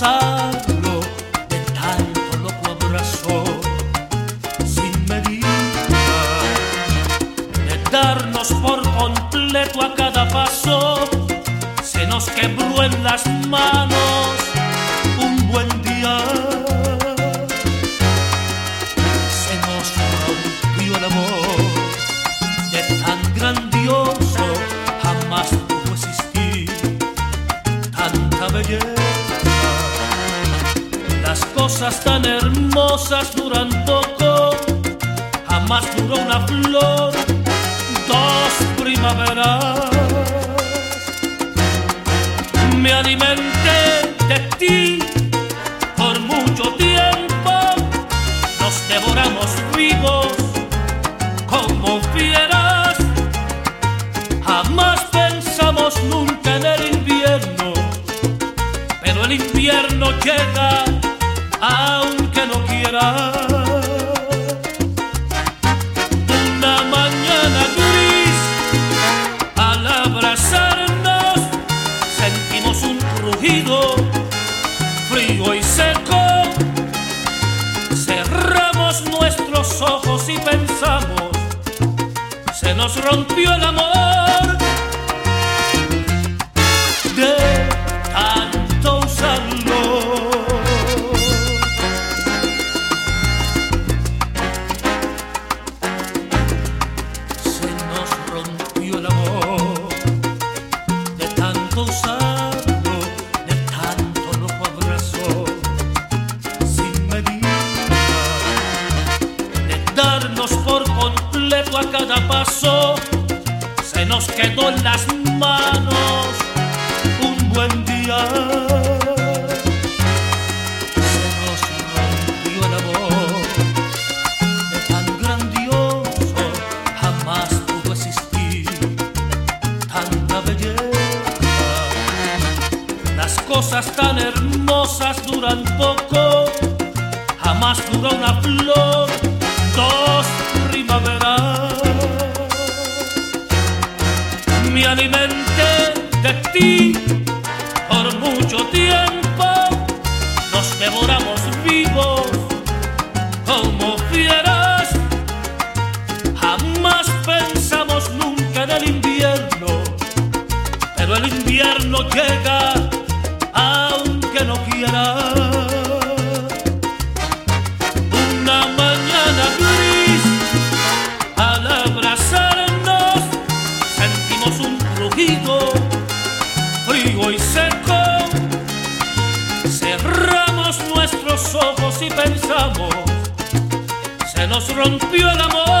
de tanto loco abrazo, sin medida, de darnos por completo a cada paso, se nos quebró en las manos un buen cosas tan hermosas duran poco, jamás duró una flor, dos primaveras. Me alimenté de ti por mucho tiempo, nos devoramos vivos como fieras. Nos rompió el amor. Cada paso, se nos quedó en las manos un buen día. Se nos rompió el amor de tan grandioso jamás pudo existir tanta belleza. Las cosas tan hermosas duran poco, jamás dura una flor, dos primaveras. Me alimenté de ti por mucho tiempo, nos devoramos vivos como fieras. Jamás pensamos nunca en el invierno, pero el invierno llega rugido frío y seco. Cerramos nuestros ojos y pensamos, se nos rompió el amor.